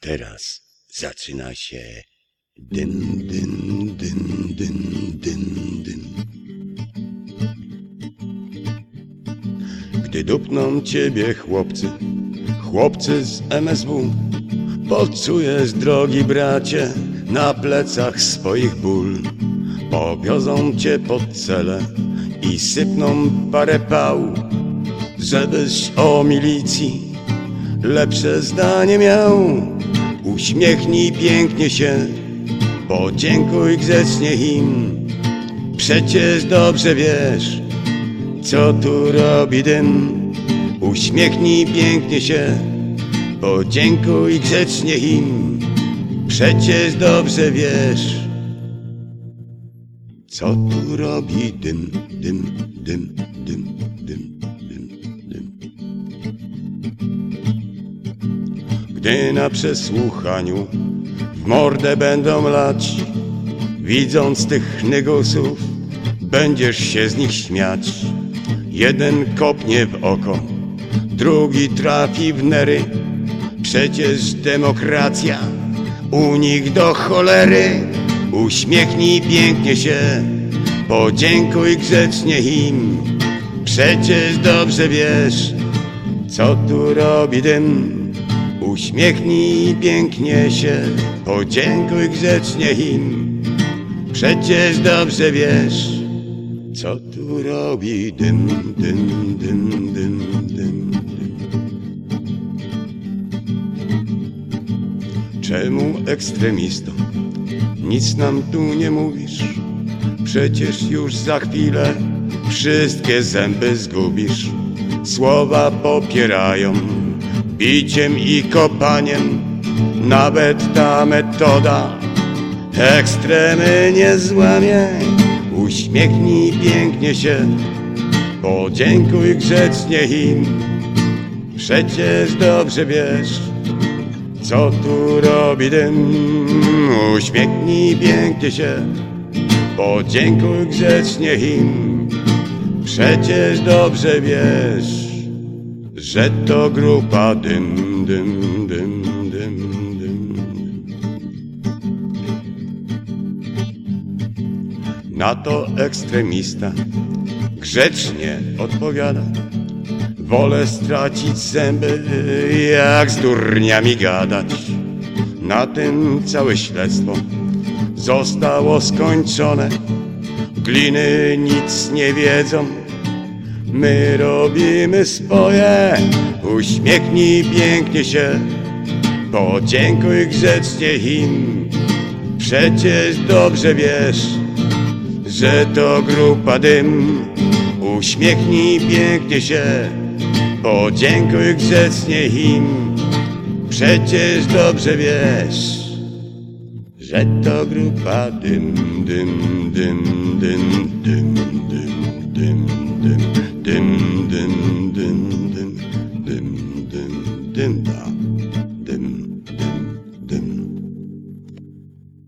teraz zaczyna się dyn, dyn, dyn, dyn, dyn, dyn. Gdy dupną ciebie chłopcy, chłopcy z MSW, poczujesz, drogi bracie, na plecach swoich ból. Powiozą cię pod cele i sypną parę pał, żebyś o milicji lepsze zdanie miał. Uśmiechnij pięknie się, podziękuj grzecznie im. Przecież dobrze wiesz, co tu robi dym. Uśmiechnij pięknie się, podziękuj grzecznie im. Przecież dobrze wiesz, co tu robi dym, dym, dym, Na przesłuchaniu w mordę będą lać, widząc tych negusów, będziesz się z nich śmiać. Jeden kopnie w oko, drugi trafi w nery. Przecież demokracja u nich do cholery. Uśmiechnij pięknie się, podziękuj grzecznie im. Przecież dobrze wiesz, co tu robi dym. Uśmiechnij pięknie się, podziękuj grzecznie im. Przecież dobrze wiesz, co tu robi dym, dym, dym, dym, dym. Czemu ekstremisto? Nic nam tu nie mówisz. Przecież już za chwilę wszystkie zęby zgubisz. Słowa popierają biciem i kopaniem. Nawet ta metoda ekstremy nie złamie. Uśmiechnij pięknie się, podziękuj grzecznie im. Przecież dobrze wiesz, co tu robi dym. Uśmiechnij pięknie się, podziękuj grzecznie im. Przecież dobrze wiesz, że to grupa dym, dym, dym, dym, dym. Na to ekstremista grzecznie odpowiada. Wolę stracić zęby, jak z durniami gadać. Na tym całe śledztwo zostało skończone. Gliny nic nie wiedzą, my robimy swoje. Uśmiechnij pięknie się, podziękuj grzecznie im. Przecież dobrze wiesz, że to grupa dym. Uśmiechnij pięknie się, podziękuj grzecznie im. Przecież dobrze wiesz, że to grupa dym, dym, dym, dym, dym, dym, dym, dym. 70.